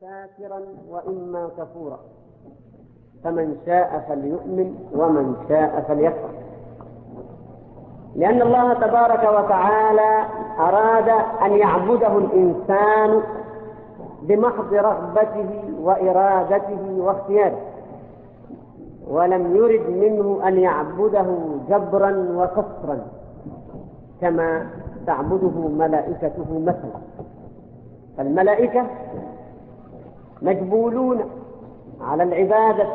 شاكرا وإما كفورا. فمن شاء فليؤمن ومن شاء فليكفر. لأن الله تبارك وتعالى أراد أن يعبده الإنسان بمحض رغبته وإرادته واختياره. ولم يرد منه أن يعبده جبرا وكفرا كما تعبده ملائكته مثلا. فالملائكة مجبولون على العبادة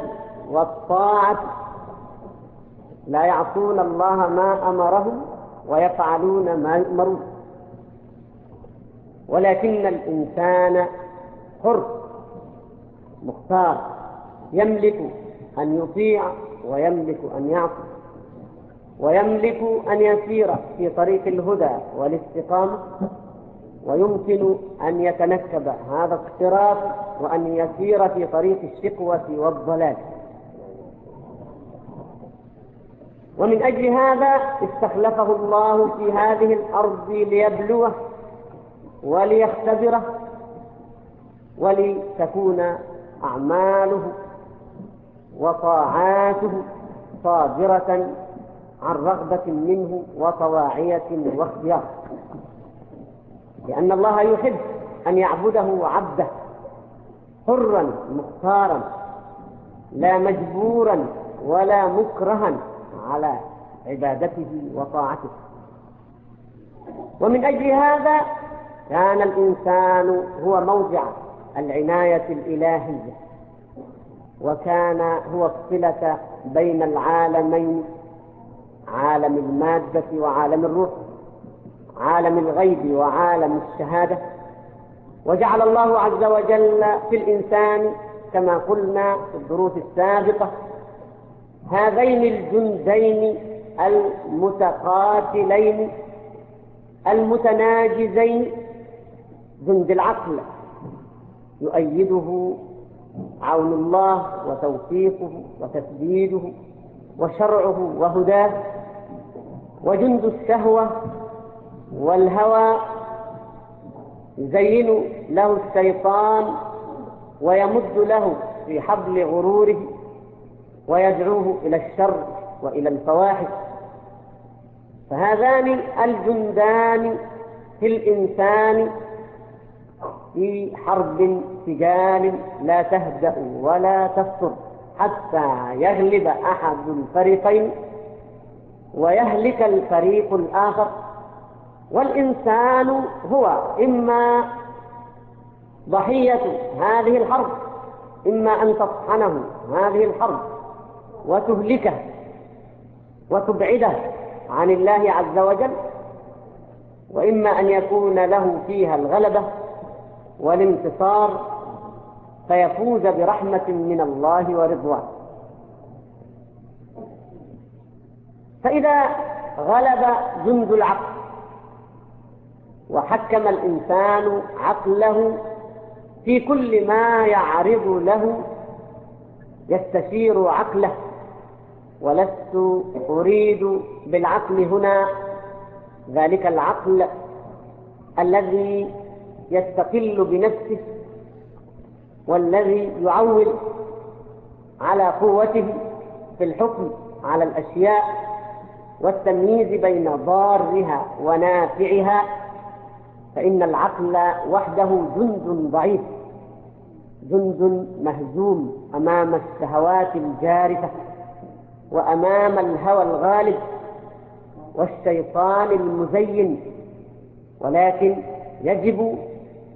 والطاعة. لا يعطون الله ما أمرهم ويفعلون ما يؤمرون. ولكن الإنسان حر مختار يملك أن يطيع ويملك أن يعصي ويملك أن يسير في طريق الهدى والاستقامة. ويمكن أن يتنكب هذا اقتراف وأن يسير في طريق الشقوة والضلال. ومن أجل هذا استخلفه الله في هذه الأرض ليبلوه وليختبره ولتكون أعماله وطاعاته صادرة عن رغبة منه وطواعية واختيار. لأن الله يحب أن يعبده عبده حرا مختارا لا مجبورا ولا مكرها على عبادته وطاعته. ومن أجل هذا كان الإنسان هو موضع العناية الإلهية وكان هو الصلة بين العالمين عالم المادة وعالم الروح. عالم الغيب وعالم الشهادة. وجعل الله عز وجل في الإنسان كما قلنا في الدروس السابقة هذين الجندين المتقاتلين المتناجزين. جند العقل يؤيده عون الله وتوفيقه وتسديده وشرعه وهداه. وجند الشهوة والهوى يزين له الشيطان ويمد له في حبل غروره ويدعوه إلى الشر وإلى الفواحش فهذان الجندان في الإنسان في حرب سجال لا تهدأ ولا تفتر حتى يغلب أحد الفريقين ويهلك الفريق الآخر والإنسان هو إما ضحية هذه الحرب إما أن تطحنه هذه الحرب وتهلكه وتبعده عن الله عز وجل وإما أن يكون له فيها الغلبة والانتصار فيفوز برحمة من الله ورضوان. فإذا غلب جند العقل وحكم الإنسان عقله في كل ما يعرض له يستشير عقله ولست أريد بالعقل هنا ذلك العقل الذي يستقل بنفسه والذي يعول على قوته في الحكم على الأشياء والتمييز بين ضارها ونافعها. فإن العقل وحده جند ضعيف. جند مهزوم أمام الشهوات الجارفة وأمام الهوى الغالب والشيطان المزين. ولكن يجب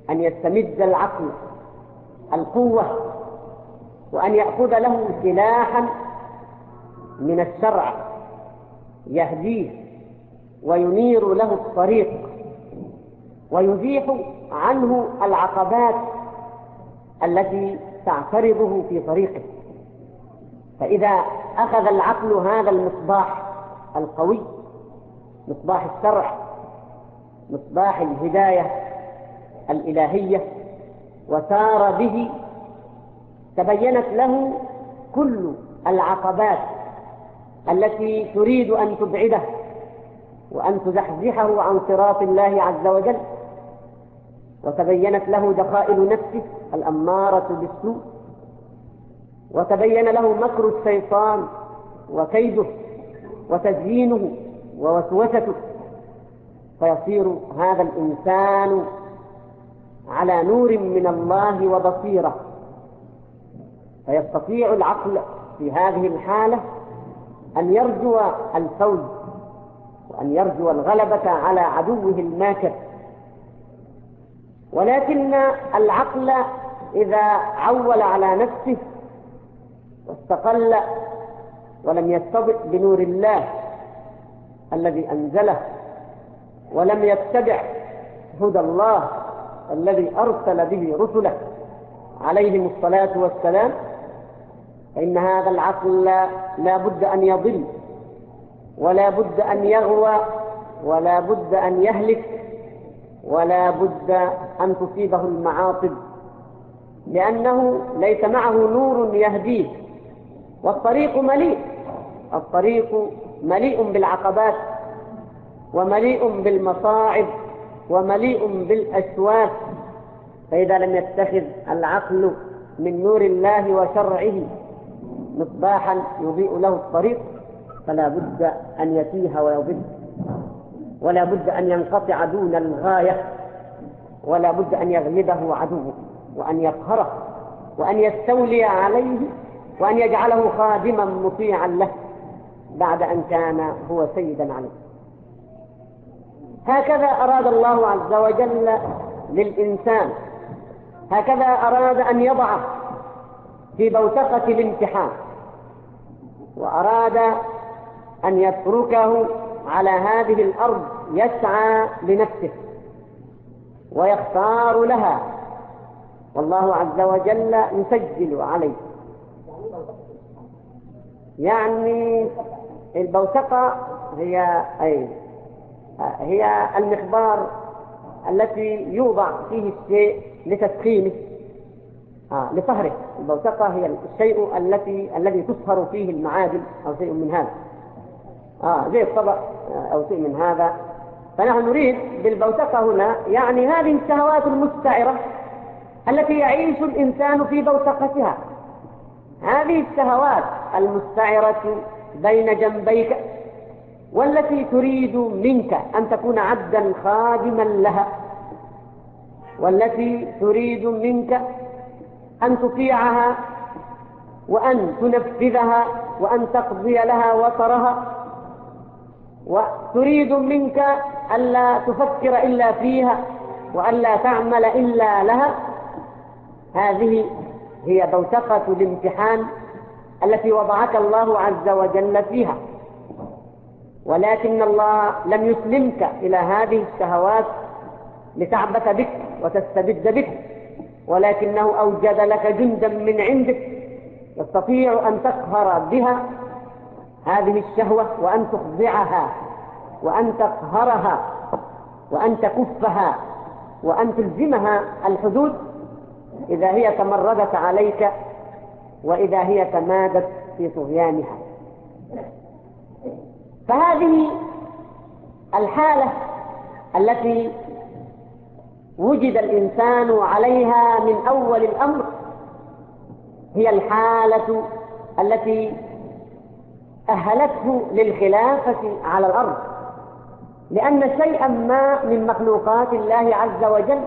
أن يستمد العقل القوة وأن يأخذ له سلاحا من الشرع يهديه وينير له الطريق. ويزيح عنه العقبات التي تعترضه في طريقه. فإذا أخذ العقل هذا المصباح القوي مصباح الشرع مصباح الهداية الإلهية وسار به تبينت له كل العقبات التي تريد أن تبعده وأن تزحزحه عن صراط الله عز وجل. وتبينت له دخائل نفسه الأمارة بالسوء. وتبين له مكر الشيطان وكيده وتزيينه ووسوسته. فيصير هذا الإنسان على نور من الله وبصيرة. فيستطيع العقل في هذه الحالة أن يرجو الفوز وأن يرجو الغلبة على عدوه الماكر. ولكن العقل إذا عول على نفسه واستقل ولم يتبع بنور الله الذي أنزله ولم يتبع هدى الله الذي أرسل به رسله عليهم الصلاة والسلام فإن هذا العقل لا بد أن يضل ولا بد أن يغوى ولا بد أن يهلك ولا بد أن تصيبه المعاصب لأنه ليس معه نور يهديه والطريق مليء الطريق مليء بالعقبات ومليء بالمصاعب ومليء بالأشواف فإذا لم يتخذ العقل من نور الله وشرعه مصباحا يضيء له الطريق فلا بد أن يتيه ويضل ولا بد أن ينقطع دون الغاية ولا بد أن يغلبه عدوه وأن يقهره وأن يستولي عليه وأن يجعله خادما مطيعا له بعد أن كان هو سيدا عليه. هكذا أراد الله عز وجل للإنسان. هكذا أراد أن يضعه في بوتقة الامتحان. وأراد أن يتركه على هذه الأرض يسعى لنفسه ويختار لها. والله عز وجل يسجل عليه. يعني البوتقة هي أي هي المخبار التي يوضع فيه الشيء لتسخينه آه لصهره. البوتقة هي الشيء التي الذي تصهر فيه المعادن أو شيء من هذا. آه زي الطبق آه، أو شيء من هذا. فنحن نريد بالبوتقة هنا يعني هذه الشهوات المستعرة التي يعيش الإنسان في بوتقتها. هذه الشهوات المستعرة بين جنبيك والتي تريد منك أن تكون عبدا خادما لها والتي تريد منك أن تطيعها وأن تنفذها وأن تقضي لها وطرها. وتريد منك ألا تفكر إلا فيها وألا تعمل إلا لها. هذه هي بوتقة الامتحان التي وضعك الله عز وجل فيها. ولكن الله لم يسلمك إلى هذه الشهوات لتعبث بك وتستبد بك ولكنه أوجد لك جندا من عندك يستطيع أن تقهر بها هذه الشهوة وأن تخضعها وأن تقهرها وأن تكفها وأن تلزمها الحدود إذا هي تمردت عليك وإذا هي تمادت في طغيانها. فهذه الحالة التي وجد الإنسان عليها من أول الأمر هي الحالة التي أهلته للخلافة على الأرض. لأن شيئا ما من مخلوقات الله عز وجل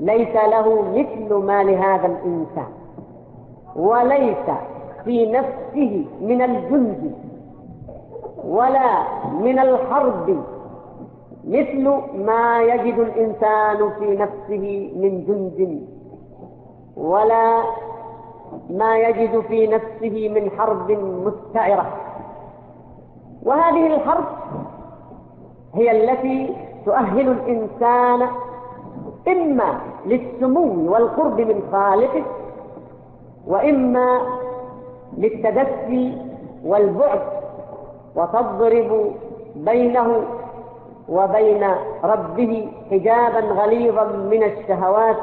ليس له مثل ما لهذا الإنسان. وليس في نفسه من الجند ولا من الحرب مثل ما يجد الإنسان في نفسه من جند ولا ما يجد في نفسه من حرب مستعرة. وهذه الحرب هي التي تؤهل الإنسان إما للسمو والقرب من خالقه وإما للتدفي والبعد وتضرب بينه وبين ربه حجابا غليظا من الشهوات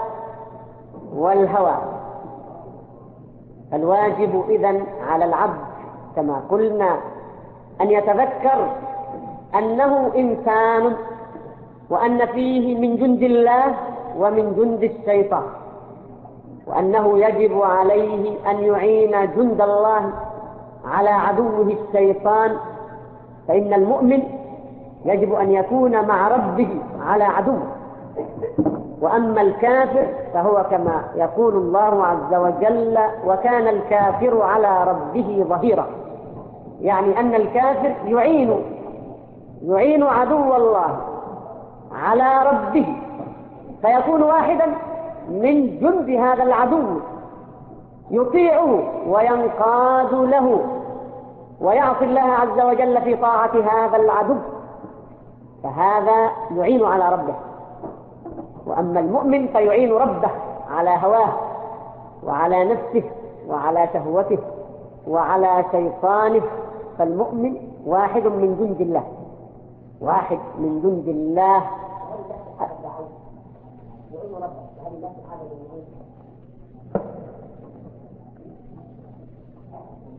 والهوى. الواجب إذن على العبد كما قلنا أن يتذكر أنه إنسان وأن فيه من جند الله ومن جند الشيطان وأنه يجب عليه أن يعين جند الله على عدوه الشيطان فإن المؤمن يجب أن يكون مع ربه على عدوه وأما الكافر فهو كما يقول الله عز وجل وكان الكافر على ربه ظهيرا. يعني أن الكافر يعين يعين عدو الله على ربه فيكون واحدا من جند هذا العدو يطيعه وينقاد له ويعصي الله عز وجل في طاعة هذا العدو فهذا يعين على ربه. وأما المؤمن فيعين ربه على هواه وعلى نفسه وعلى شهوته وعلى شيطانه فالمؤمن واحد من جند الله واحد من جند الله.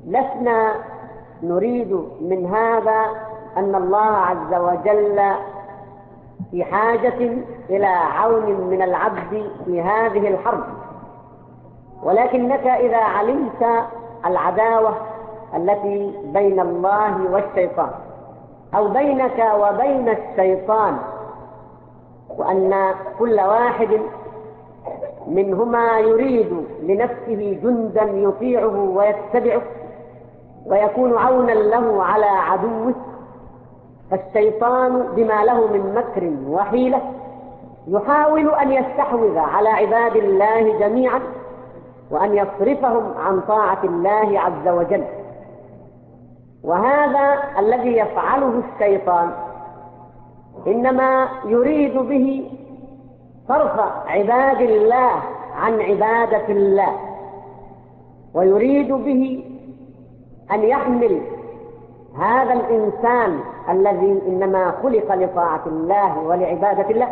لسنا نريد من هذا أن الله عز وجل في حاجة إلى عون من العبد في هذه الحرب. ولكنك إذا علمت العداوة التي بين الله والشيطان أو بينك وبين الشيطان وأن كل واحد منهما يريد لنفسه جندا يطيعه ويتبعه ويكون عونا له على عدوه فالشيطان بما له من مكر وحيلة يحاول أن يستحوذ على عباد الله جميعا وأن يصرفهم عن طاعة الله عز وجل. وهذا الذي يفعله الشيطان إنما يريد به صرف عباد الله عن عبادة الله ويريد به أن يحمل هذا الإنسان الذي إنما خلق لطاعة الله ولعبادة الله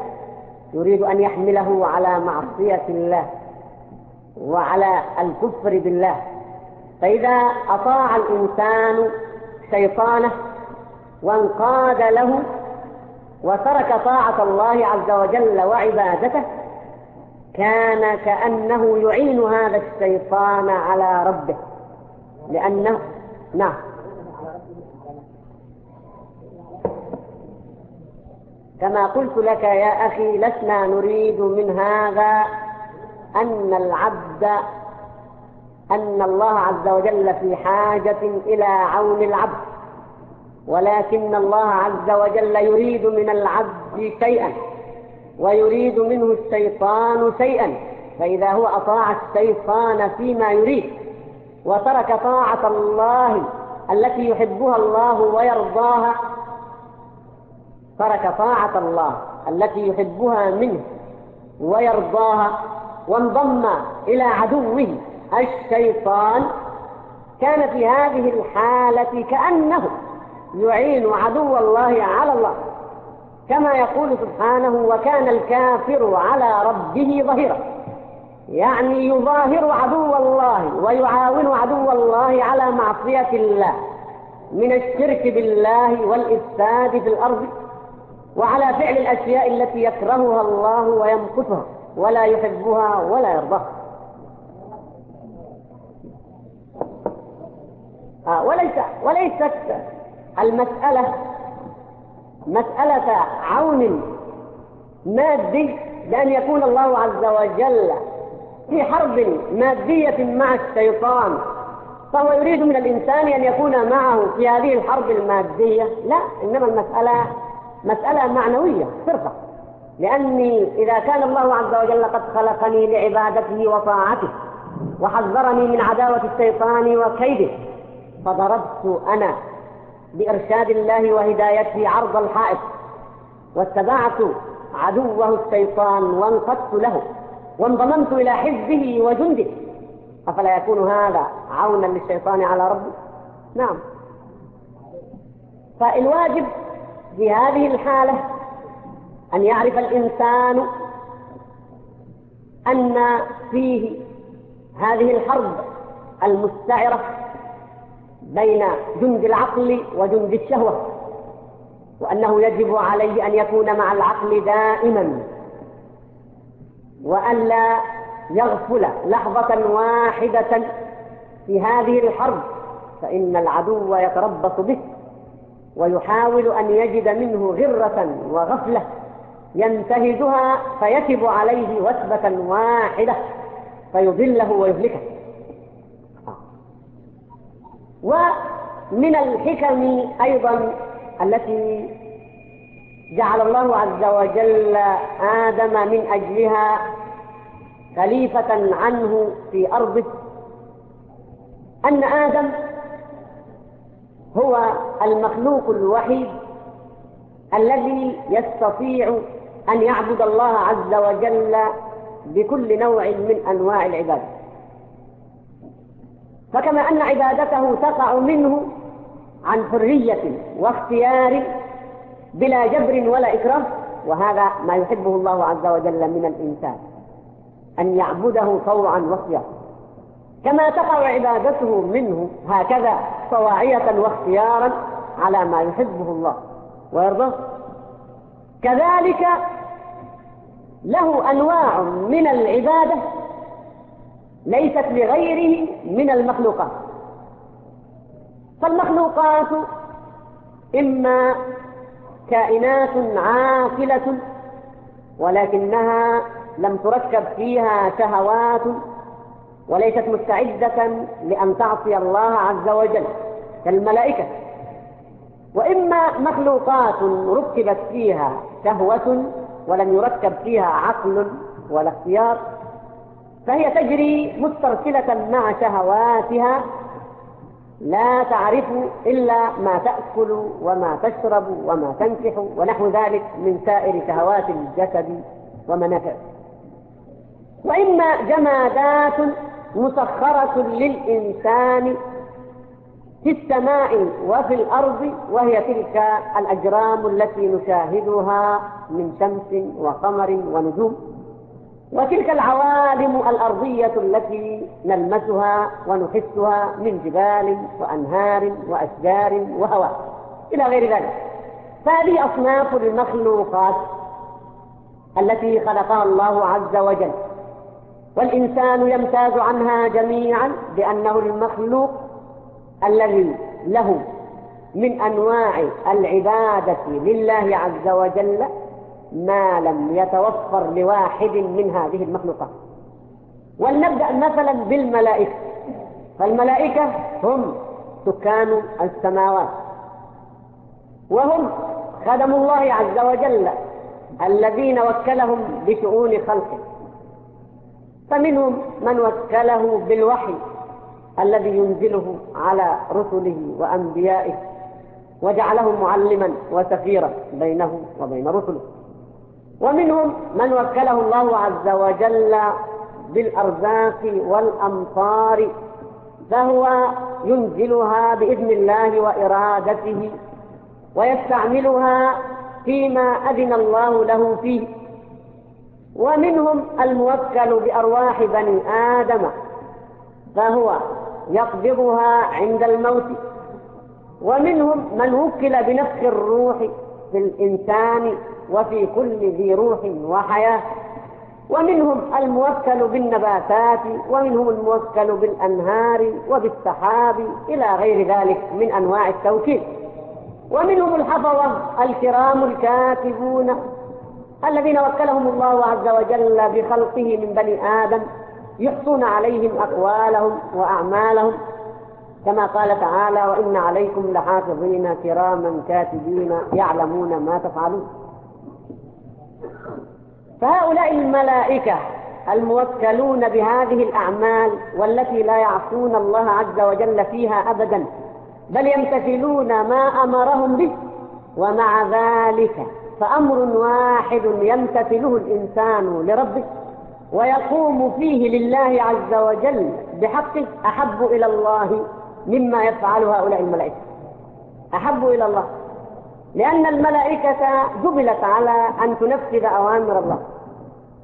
يريد أن يحمله على معصية الله وعلى الكفر بالله. فإذا أطاع الإنسان شيطانه وانقاد له وترك طاعة الله عز وجل وعبادته كان كأنه يعين هذا الشيطان على ربه. لأنه نعم. كما قلت لك يا أخي لسنا نريد من هذا أن العبد أن الله عز وجل في حاجة إلى عون العبد. ولكن الله عز وجل يريد من العبد شيئا ويريد منه الشيطان شيئا. فإذا هو أطاع الشيطان فيما يريد وترك طاعة الله التي يحبها الله ويرضاها ترك طاعة الله التي يحبها منه ويرضاها وانضم إلى عدوه. الشيطان كان في هذه الحالة كأنه يعين عدو الله على الله كما يقول سبحانه وكان الكافر على ربه ظهيرا يعني يظاهر عدو الله ويعاون عدو الله على معصية الله من الشرك بالله والإفساد في الأرض. وعلى فعل الأشياء التي يكرهها الله ويمكثها ولا يحبها ولا يرضاها. آه، وليس وليست المسألة مسألة عون مادي بأن يكون الله عز وجل في حرب مادية مع الشيطان. فهو يريد من الإنسان أن يكون معه في هذه الحرب المادية. لا إنما المسألة مسألة معنوية صرفة لأني إذا كان الله عز وجل قد خلقني لعبادته وطاعته وحذرني من عداوة الشيطان وكيده فضربت أنا بإرشاد الله وهدايته عرض الحائط واتبعت عدوه الشيطان وانقدت له وانضممت إلى حزبه وجنده. أفلا يكون هذا عونا للشيطان على ربه؟ نعم. فالواجب في هذه الحالة أن يعرف الإنسان أن فيه هذه الحرب المستعرة بين جند العقل وجند الشهوة وأنه يجب عليه أن يكون مع العقل دائما وألا يغفل لحظة واحدة في هذه الحرب فإن العدو يتربص به. ويحاول أن يجد منه غرة وغفلة ينتهزها فيكب عليه وثبة واحدة فيذله ويهلكه. ومن الحكم أيضا التي جعل الله عز وجل آدم من أجلها خليفة عنه في أرضه أن آدم هو المخلوق الوحيد الذي يستطيع أن يعبد الله عز وجل بكل نوع من أنواع العبادة فكما أن عبادته تقع منه عن حرية واختيار بلا جبر ولا إكرام وهذا ما يحبه الله عز وجل من الإنسان أن يعبده طوعا وصيحا كما تقع عبادته منه هكذا طواعية واختيارا على ما يحبه الله. ويرضى؟ كذلك له أنواع من العبادة ليست لغيره من المخلوقات. فالمخلوقات إما كائنات عاقلة ولكنها لم تركب فيها شهوات وليست مستعدة لأن تعصي الله عز وجل كالملائكة. وإما مخلوقات ركبت فيها شهوة ولم يركب فيها عقل ولا اختيار فهي تجري مسترسلة مع شهواتها لا تعرف إلا ما تأكل وما تشرب وما تنكح ونحو ذلك من سائر شهوات الجسد ومنافع. وإما جمادات مسخرة للإنسان في السماء وفي الأرض وهي تلك الأجرام التي نشاهدها من شمس وقمر ونجوم. وتلك العوالم الأرضية التي نلمسها ونحسها من جبال وأنهار وأشجار وهواء إلى غير ذلك. فهذه أصناف المخلوقات التي خلقها الله عز وجل. والإنسان يمتاز عنها جميعا لأنه المخلوق الذي له من أنواع العبادة لله عز وجل ما لم يتوفر لواحد من هذه المخلوقات. ولنبدأ مثلا بالملائكة. فالملائكة هم سكان السماوات. وهم خدم الله عز وجل الذين وكلهم بشؤون خلقه. فمنهم من وكله بالوحي الذي ينزله على رسله وأنبيائه وجعله معلما وسفيرا بينه وبين رسله. ومنهم من وكله الله عز وجل بالأرزاق والأمطار فهو ينزلها بإذن الله وإرادته ويستعملها فيما أذن الله له فيه. ومنهم الموكل بأرواح بني آدم فهو يقبضها عند الموت. ومنهم من وكل بنفخ الروح في الإنسان وفي كل ذي روح وحياة. ومنهم الموكل بالنباتات ومنهم الموكل بالأنهار وبالسحاب إلى غير ذلك من أنواع التوكيل. ومنهم الحفظة الكرام الكاتبون. الذين وكلهم الله عز وجل بخلقه من بني آدم يحصون عليهم أقوالهم وأعمالهم. كما قال تعالى وإن عليكم لحافظين كراما كاتبين يعلمون ما تفعلون. فهؤلاء الملائكة الموكلون بهذه الأعمال والتي لا يعصون الله عز وجل فيها أبدا بل يمتثلون ما أمرهم به ومع ذلك فأمر واحد يمتثله الإنسان لربه ويقوم فيه لله عز وجل بحقه أحب إلى الله مما يفعل هؤلاء الملائكة. أحب إلى الله. لأن الملائكة جبلت على أن تنفذ أوامر الله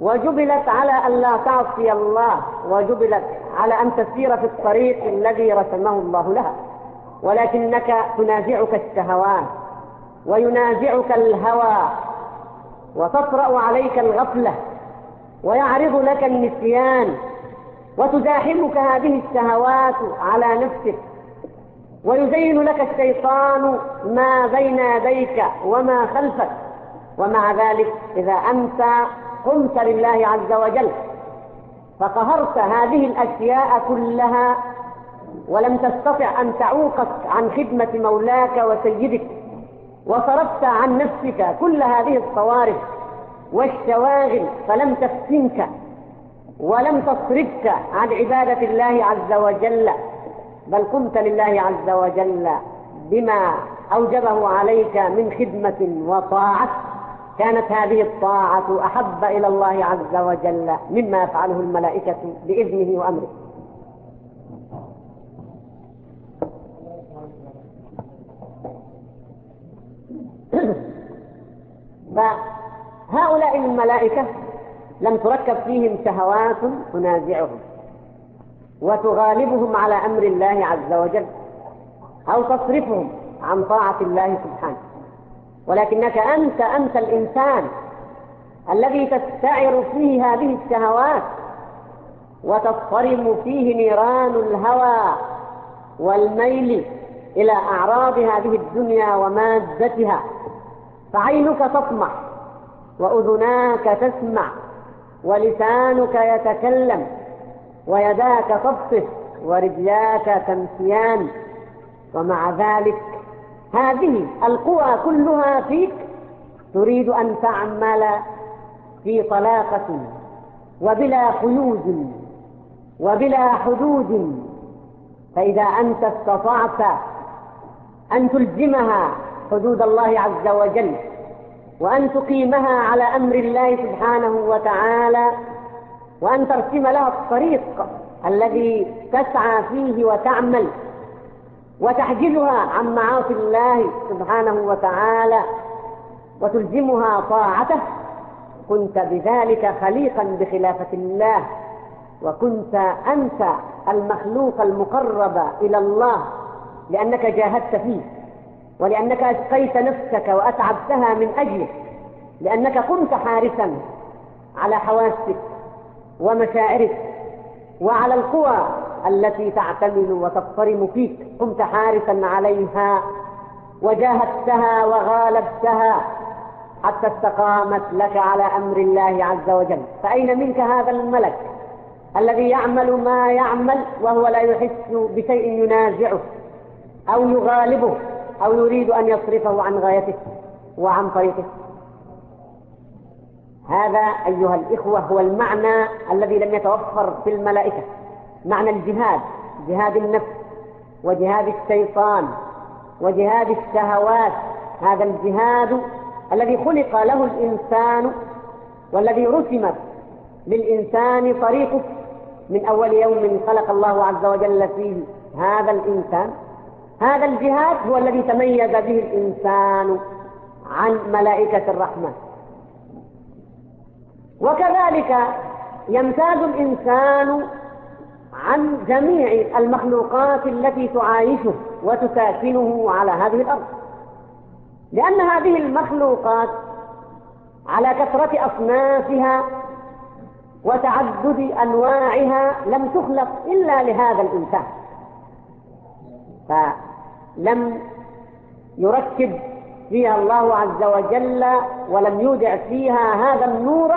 وجبلت على أن لا تعصي الله وجبلت على أن تسير في الطريق الذي رسمه الله لها. ولكنك تنازعك الشهوات وينازعك الهوى وتطرأ عليك الغفلة ويعرض لك النسيان وتزاحمك هذه الشهوات على نفسك ويزين لك الشيطان ما بين يديك وما خلفك ومع ذلك إذا أنت قمت لله عز وجل فقهرت هذه الأشياء كلها ولم تستطع أن تعوقك عن خدمة مولاك وسيدك وصرفت عن نفسك كل هذه الصوارف والشواغل فلم تفتنك ولم تصرفك عن عبادة الله عز وجل بل قمت لله عز وجل بما أوجبه عليك من خدمة وطاعة. كانت هذه الطاعة أحب إلى الله عز وجل مما يفعله الملائكة بإذنه وأمره. فهؤلاء الملائكة لم تركب فيهم شهوات تنازعهم وتغالبهم على أمر الله عز وجل أو تصرفهم عن طاعة الله سبحانه. ولكنك أنت أنت الإنسان الذي تستعر فيه هذه الشهوات وتصطرم فيه نيران الهوى والميل إلى أعراض هذه الدنيا ومادتها فعينك تطمع وأذناك تسمع ولسانك يتكلم ويداك تبطف ورجلاك تمسيان ومع ذلك هذه القوى كلها فيك تريد أن تعمل في طلاقة وبلا قيود وبلا حدود فإذا أنت استطعت أن تلزمها حدود الله عز وجل وأن تقيمها على أمر الله سبحانه وتعالى وأن ترسم لها الطريق الذي تسعى فيه وتعمل وتحجزها عن معاصي الله سبحانه وتعالى وتلزمها طاعته. كنت بذلك خليقا بخلافة الله وكنت أنت المخلوق المقرب إلى الله لأنك جاهدت فيه. ولأنك أشقيت نفسك وأتعبتها من أجله لأنك كنت حارسا على حواسك ومشاعرك وعلى القوى التي تعتمد وتضطرم فيك. كنت حارسا عليها وجاهدتها وغالبتها حتى استقامت لك على أمر الله عز وجل. فأين منك هذا الملك الذي يعمل ما يعمل وهو لا يحس بشيء ينازعه أو يغالبه؟ أو يريد أن يصرفه عن غايته وعن طريقه. هذا أيها الإخوة هو المعنى الذي لم يتوفر في الملائكة. معنى الجهاد جهاد النفس وجهاد الشيطان وجهاد الشهوات. هذا الجهاد الذي خلق له الإنسان والذي رسمت للإنسان طريقه. من أول يوم خلق الله عز وجل فيه هذا الإنسان هذا الجهاد هو الذي تميز به الإنسان عن ملائكة الرحمة. وكذلك يمتاز الإنسان عن جميع المخلوقات التي تعايشه وتساكنه على هذه الأرض. لأن هذه المخلوقات على كثرة أصنافها وتعدد أنواعها لم تخلق إلا لهذا الإنسان. لم يركب فيها الله عز وجل ولم يودع فيها هذا النور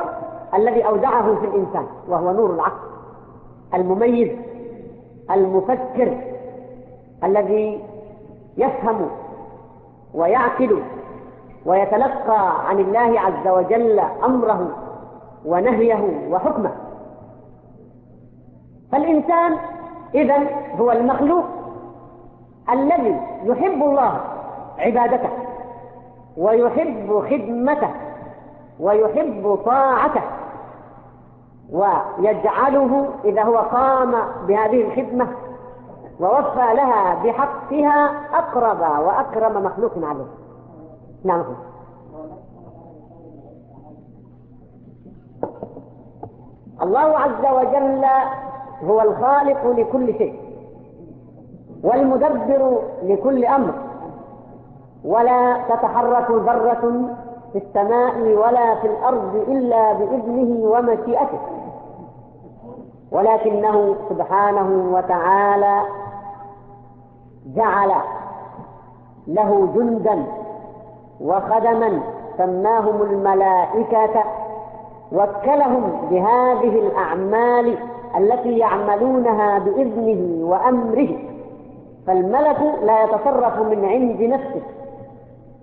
الذي أودعه في الإنسان وهو نور العقل. المميز المفكر الذي يفهم ويعقل ويتلقى عن الله عز وجل أمره ونهيه وحكمه. فالإنسان إذن هو المخلوق الذي يحب الله عبادته ويحب خدمته ويحب طاعته ويجعله إذا هو قام بهذه الخدمة ووفى لها بحقها أقرب وأكرم مخلوق عليه. نعم. الله عز وجل هو الخالق لكل شيء. والمدبر لكل أمر. ولا تتحرك ذرة في السماء ولا في الأرض إلا بإذنه ومشيئته. ولكنه سبحانه وتعالى جعل له جندا وخدما سماهم الملائكة وكلهم بهذه الأعمال التي يعملونها بإذنه وأمره. فالملك لا يتصرف من عند نفسه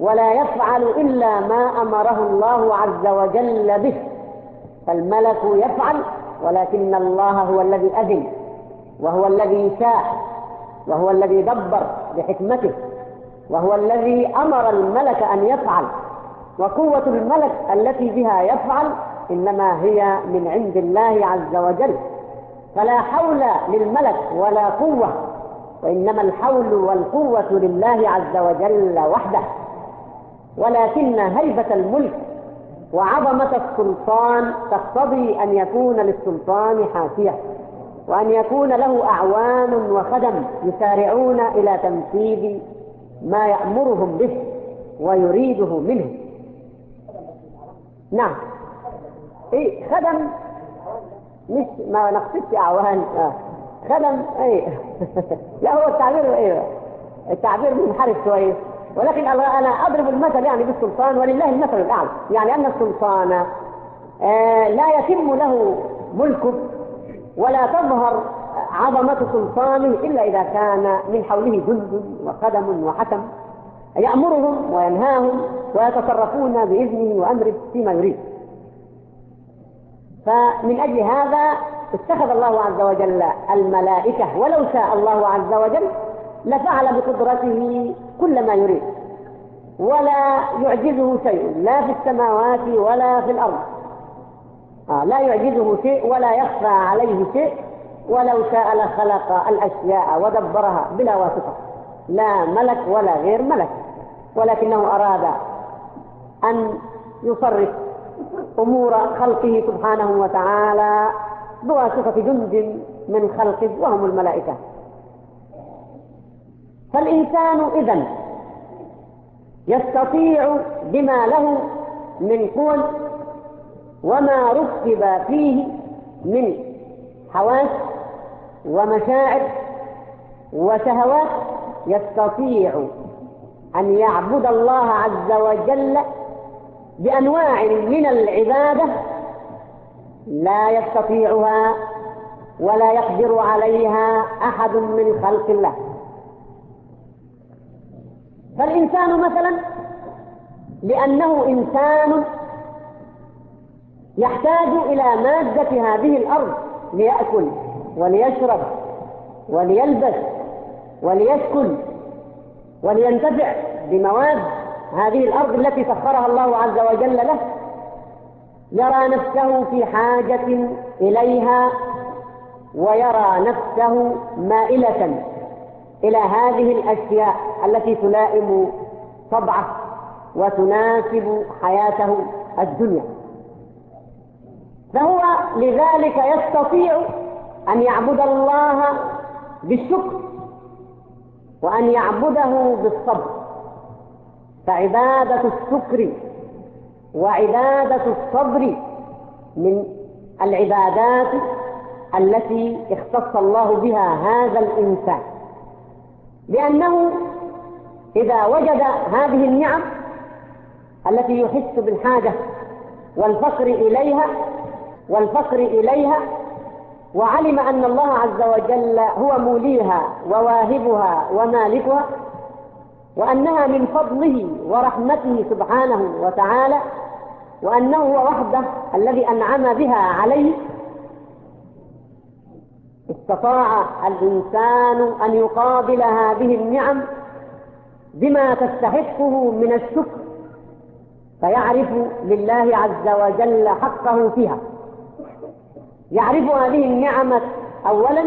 ولا يفعل إلا ما أمره الله عز وجل به. فالملك يفعل ولكن الله هو الذي أذن وهو الذي شاء وهو الذي دبر بحكمته وهو الذي أمر الملك أن يفعل. وقوة الملك التي بها يفعل إنما هي من عند الله عز وجل. فلا حول للملك ولا قوة. وإنما الحول والقوة لله عز وجل وحده. ولكن هيبة الملك وعظمة السلطان تقتضي أن يكون للسلطان حاسية وأن يكون له أعوان وخدم يسارعون إلى تنفيذ ما يأمرهم به ويريده منه. نعم. إيه خدم؟ مش ما نقصدش أعوان آه. خدم إيه. لا هو التعبير إيه؟ التعبير منحرف شوية. ولكن أنا أضرب المثل يعني بالسلطان ولله المثل الأعلى. يعني أن السلطان آه، لا يتم له ملكه ولا تظهر عظمة سلطانه إلا إذا كان من حوله جند وقدم وحكم. يأمرهم وينهاهم ويتصرفون بإذنه وأمره فيما يريد. فمن أجل هذا اتخذ الله عز وجل الملائكة ولو شاء الله عز وجل لفعل بقدرته كل ما يريد. ولا يعجزه شيء لا في السماوات ولا في الأرض. آه، لا يعجزه شيء ولا يخفى عليه شيء ولو شاء لخلق الأشياء ودبرها بلا واسطة. لا ملك ولا غير ملك. ولكنه أراد أن يصرف أمور خلقه سبحانه وتعالى بواسطة جند من خلقه وهم الملائكة. فالإنسان إذن يستطيع بما له من قول وما رتب فيه من حواس ومشاعر وشهوات يستطيع أن يعبد الله عز وجل بأنواع من العبادة لا يستطيعها ولا يقدر عليها أحد من خلق الله. فالإنسان مثلا لأنه إنسان يحتاج إلى مادة هذه الأرض ليأكل وليشرب وليلبس وليسكن ولينتفع بمواد هذه الأرض التي سخرها الله عز وجل له يرى نفسه في حاجة إليها ويرى نفسه مائلة إلى هذه الأشياء التي تلائم طبعه وتناسب حياته الدنيا. فهو لذلك يستطيع أن يعبد الله بالشكر وأن يعبده بالصبر. فعبادة الشكر وعبادة الصبر من العبادات التي اختص الله بها هذا الإنسان. لأنه إذا وجد هذه النعم التي يحس بالحاجة والفقر إليها والفقر إليها وعلم أن الله عز وجل هو موليها وواهبها ومالكها وأنها من فضله ورحمته سبحانه وتعالى وأنه هو وحده الذي أنعم بها عليه. استطاع الإنسان أن يقابل هذه النعم بما تستحقه من الشكر فيعرف لله عز وجل حقه فيها. يعرف هذه النعمة أولا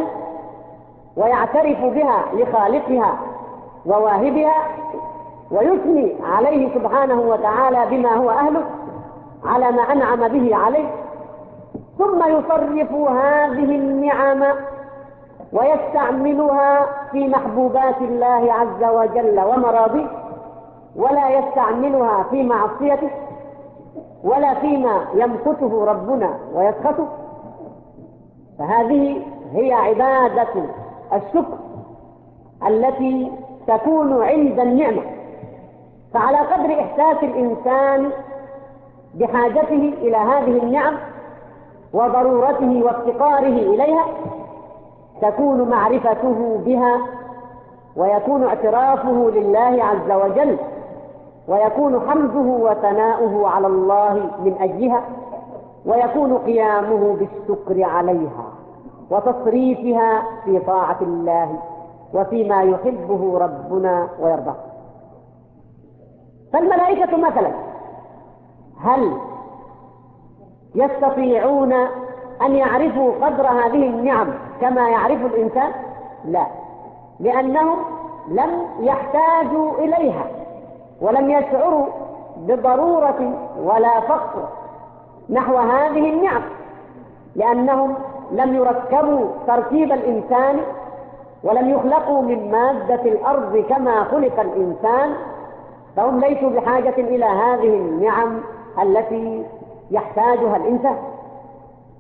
ويعترف بها لخالقها. وواهبها ويثني عليه سبحانه وتعالى بما هو أهله على ما أنعم به عليه. ثم يصرف هذه النعم ويستعملها في محبوبات الله عز وجل ومراضيه ولا يستعملها في معصيته ولا فيما يمقته ربنا ويسخطه. فهذه هي عبادة الشكر التي تكون عند النعمة. فعلى قدر إحساس الإنسان بحاجته إلى هذه النعم وضرورته وافتقاره إليها تكون معرفته بها ويكون اعترافه لله عز وجل ويكون حمده وثناؤه على الله من أجلها ويكون قيامه بالشكر عليها وتصريفها في طاعة الله. وفيما يحبه ربنا ويرضاه. فالملائكة مثلا هل يستطيعون أن يعرفوا قدر هذه النعم كما يعرف الإنسان؟ لا لأنهم لم يحتاجوا إليها ولم يشعروا بضرورة ولا فقر نحو هذه النعم لأنهم لم يركبوا تركيب الإنسان ولم يخلقوا من مادة الأرض كما خلق الإنسان فهم ليسوا بحاجة إلى هذه النعم التي يحتاجها الإنسان.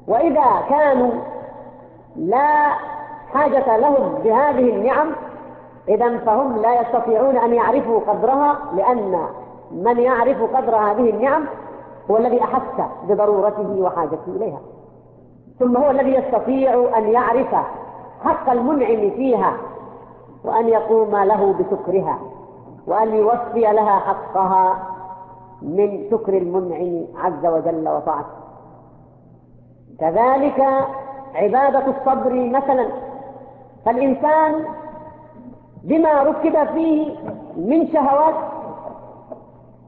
وإذا كانوا لا حاجة لهم بهذه النعم إذا فهم لا يستطيعون أن يعرفوا قدرها لأن من يعرف قدر هذه النعم هو الذي أحس بضرورته وحاجته إليها. ثم هو الذي يستطيع أن يعرف حق المنعم فيها وأن يقوم له بشكرها وأن يوفي لها حقها من شكر المنعم عز وجل وطاعته. كذلك عبادة الصبر مثلا فالإنسان بما ركب فيه من شهوات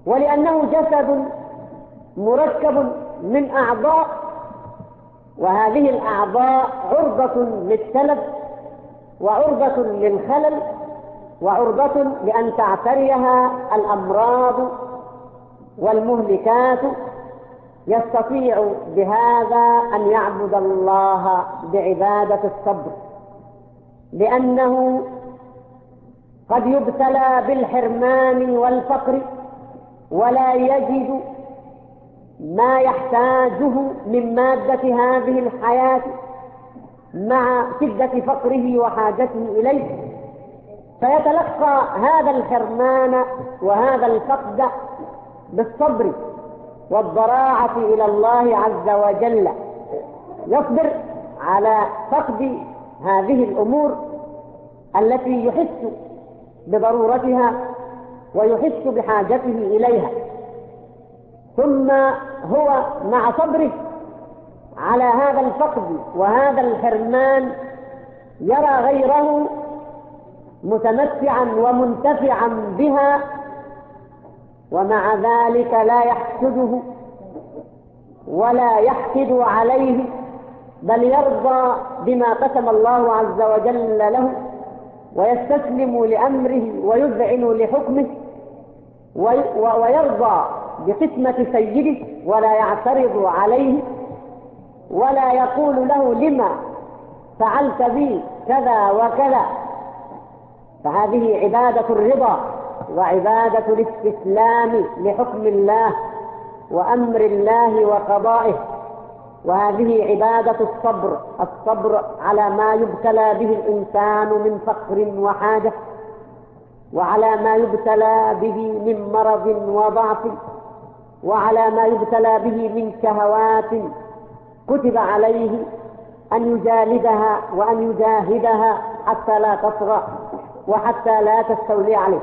ولأنه جسد مركب من أعضاء وهذه الأعضاء عرضة للتلف وعرضة للخلل وعرضة لأن تعتريها الأمراض والمهلكات يستطيع بهذا أن يعبد الله بعبادة الصبر لأنه قد يبتلى بالحرمان والفقر ولا يجد ما يحتاجه من مادة هذه الحياة مع شدة فقره وحاجته إليه. فيتلقى هذا الحرمان وهذا الفقد بالصبر والضراعة إلى الله عز وجل. يصبر على فقد هذه الأمور التي يحس بضرورتها ويحس بحاجته إليها. ثم هو مع صبره على هذا الفقد وهذا الحرمان يرى غيره متمتعا ومنتفعا بها ومع ذلك لا يحسده ولا يحسد عليه بل يرضى بما قسم الله عز وجل له ويستسلم لأمره ويذعن لحكمه ويرضى بقسمة سيده ولا يعترض عليه ولا يقول له لما فعلت بي كذا وكذا. فهذه عبادة الرضا وعبادة الاستسلام لحكم الله وأمر الله وقضائه. وهذه عبادة الصبر الصبر على ما يبتلى به الإنسان من فقر وحاجة وعلى ما يبتلى به من مرض وضعف. وعلى ما يبتلى به من شهوات كتب عليه أن يجالدها وأن يجاهدها حتى لا تصغى وحتى لا تستولي عليه.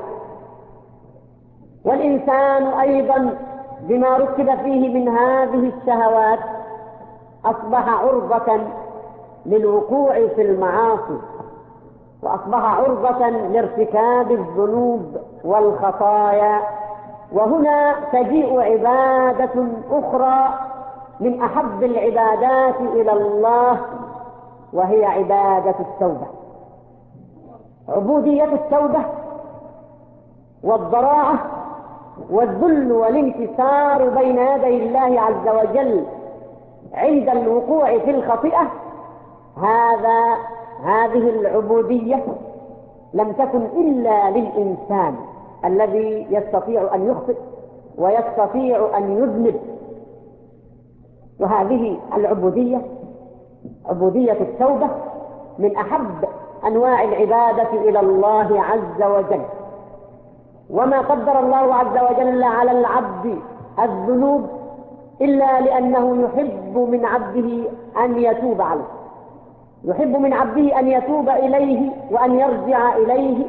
والإنسان أيضا بما ركب فيه من هذه الشهوات أصبح عرضة للوقوع في المعاصي وأصبح عرضة لارتكاب الذنوب والخطايا وهنا تجيء عبادة أخرى من أحب العبادات إلى الله وهي عبادة التوبة. عبودية التوبة والضراعة والذل والانكسار بين يدي الله عز وجل عند الوقوع في الخطيئة هذا هذه العبودية لم تكن إلا للإنسان. الذي يستطيع أن يخطئ ويستطيع أن يذنب. وهذه العبودية عبودية التوبة من أحب أنواع العبادة إلى الله عز وجل. وما قدر الله عز وجل على العبد الذنوب إلا لأنه يحب من عبده أن يتوب عليه. يحب من عبده أن يتوب إليه وأن يرجع إليه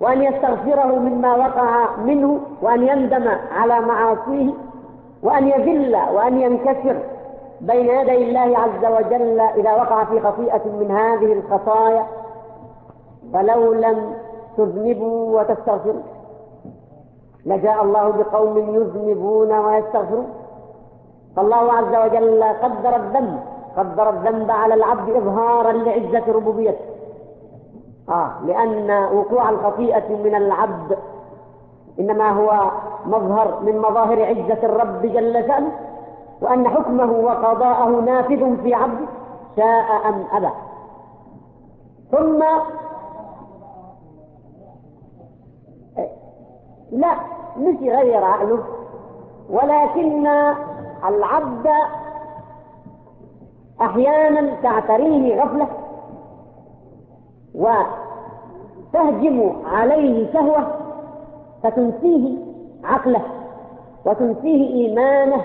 وأن يستغفره مما وقع منه وأن يندم على معاصيه وأن يذل وأن ينكسر بين يدي الله عز وجل إذا وقع في خطيئة من هذه الخطايا فلو لم تذنبوا وتستغفروا. لجاء الله بقوم يذنبون ويستغفرون. فالله عز وجل قدر الذنب قدر الذنب على العبد إظهارا لعزة ربوبيته. آه لأن وقوع الخطيئة من العبد إنما هو مظهر من مظاهر عزة الرب جل شأنه وأن حكمه وقضاءه نافذ في عبد شاء أم أبى. ثم لا مش غير عقله ولكن العبد أحيانا تعتريه غفلة. وتهجم عليه شهوة فتنسيه عقله وتنسيه إيمانه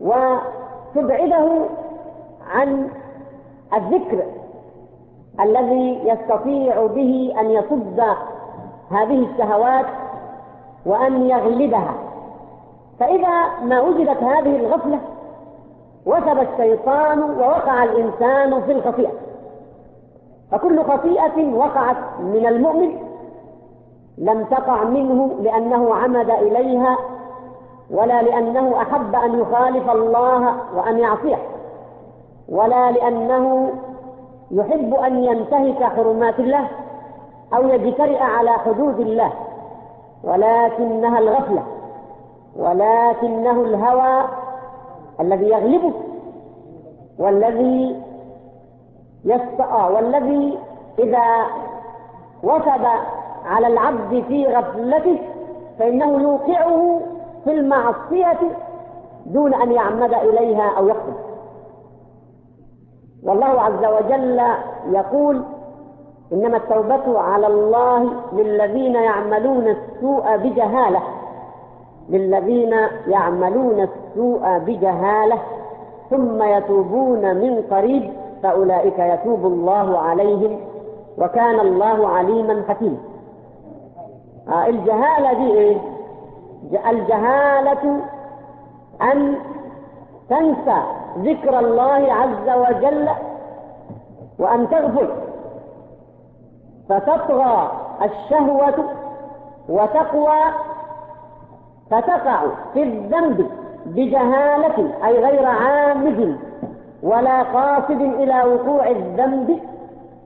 وتبعده عن الذكر الذي يستطيع به أن يصد هذه الشهوات وأن يغلبها. فإذا ما وجدت هذه الغفلة وثب الشيطان ووقع الإنسان في الخطيئة. فكل خطيئة وقعت من المؤمن لم تقع منه لأنه عمد إليها ولا لأنه أحب أن يخالف الله وأن يعصيه ولا لأنه يحب أن ينتهك حرمات الله أو يجترئ على حدود الله ولكنها الغفلة ولكنه الهوى الذي يغلبه والذي يسعى والذي إذا وثب على العبد في غفلته فإنه يوقعه في المعصية دون أن يعمد إليها أو يقصد والله عز وجل يقول إنما التوبة على الله للذين يعملون السوء بجهالة. للذين يعملون السوء بجهالة ثم يتوبون من قريب فأولئك يتوب الله عليهم وكان الله عليما حكيما آه، الجهالة دي إيه؟ الجهالة أن تنسى ذكر الله عز وجل وأن تغفل فتطغى الشهوة وتقوى فتقع في الذنب بجهالة أي غير عامد. ولا قاصد إلى وقوع الذنب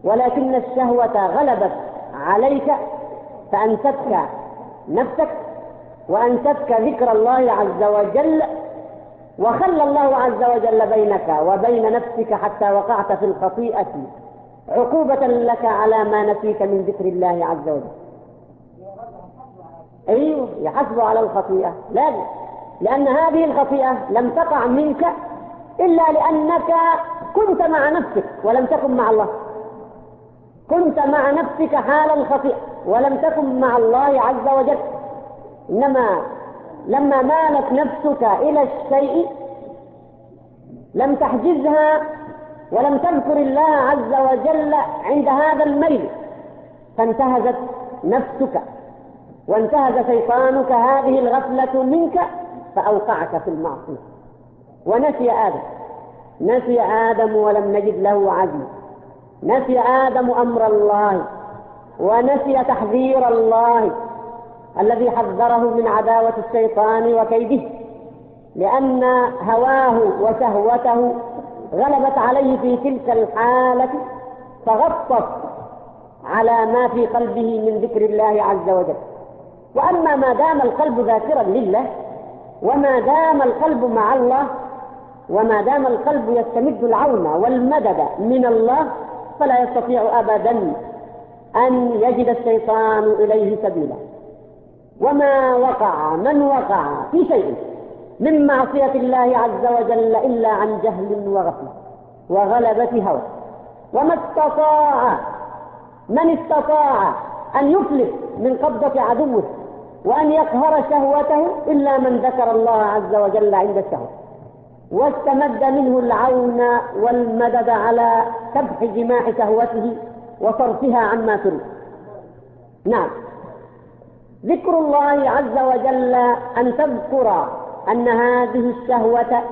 ولكن الشهوة غلبت عليك فأن تبكى نفسك وأن تبكى ذكر الله عز وجل وخلى الله عز وجل بينك وبين نفسك حتى وقعت في الخطيئة عقوبة لك على ما نفيك من ذكر الله عز وجل. أيوه يحسب على الخطيئة. لا لأن هذه الخطيئة لم تقع منك إلا لأنك كنت مع نفسك ولم تكن مع الله. كنت مع نفسك حال الخطيئة ولم تكن مع الله عز وجل. إنما لما مالت نفسك إلى الشيء لم تحجزها ولم تذكر الله عز وجل عند هذا الميل فانتهزت نفسك وانتهز شيطانك هذه الغفلة منك فأوقعك في المعصية. ونسي آدم. نسي آدم ولم نجد له عزم نسي آدم أمر الله. ونسي تحذير الله الذي حذره من عداوة الشيطان وكيده. لأن هواه وشهوته غلبت عليه في تلك الحالة فغطت على ما في قلبه من ذكر الله عز وجل. وأما ما دام القلب ذاكرا لله وما دام القلب مع الله وما دام القلب يستمد العون والمدد من الله فلا يستطيع أبدا أن يجد الشيطان إليه سبيلا. وما وقع من وقع في شيء من معصية الله عز وجل إلا عن جهل وغفلة وغلبة هوى. وما استطاع من استطاع أن يفلت من قبضة عدوه وأن يقهر شهوته إلا من ذكر الله عز وجل عند الشهوة. واستمد منه العون والمدد على سبح جماع شهوته وصرفها عما تريد. نعم. ذكر الله عز وجل أن تذكر أن هذه الشهوة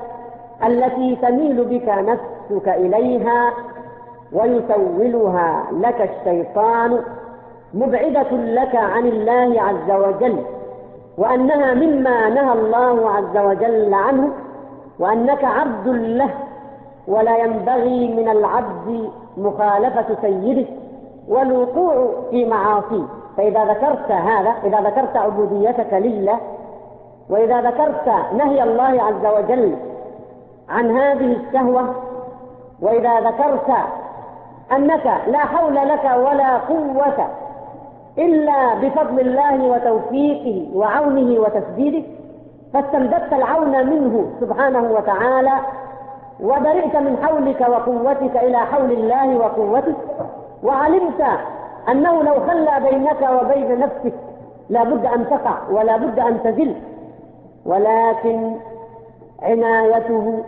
التي تميل بك نفسك إليها ويسولها لك الشيطان مبعدة لك عن الله عز وجل وأنها مما نهى الله عز وجل عنه وأنك عبد له ولا ينبغي من العبد مخالفة سيده والوقوع في معاصيه. فإذا ذكرت هذا إذا ذكرت عبوديتك لله وإذا ذكرت نهي الله عز وجل عن هذه الشهوة وإذا ذكرت أنك لا حول لك ولا قوة إلا بفضل الله وتوفيقه وعونه وتسديده فاستمددت العون منه سبحانه وتعالى وبرئت من حولك وقوتك إلى حول الله وقوتك وعلمت أنه لو خلى بينك وبين نفسك لا بد أن تقع ولا بد أن تزل ولكن عنايته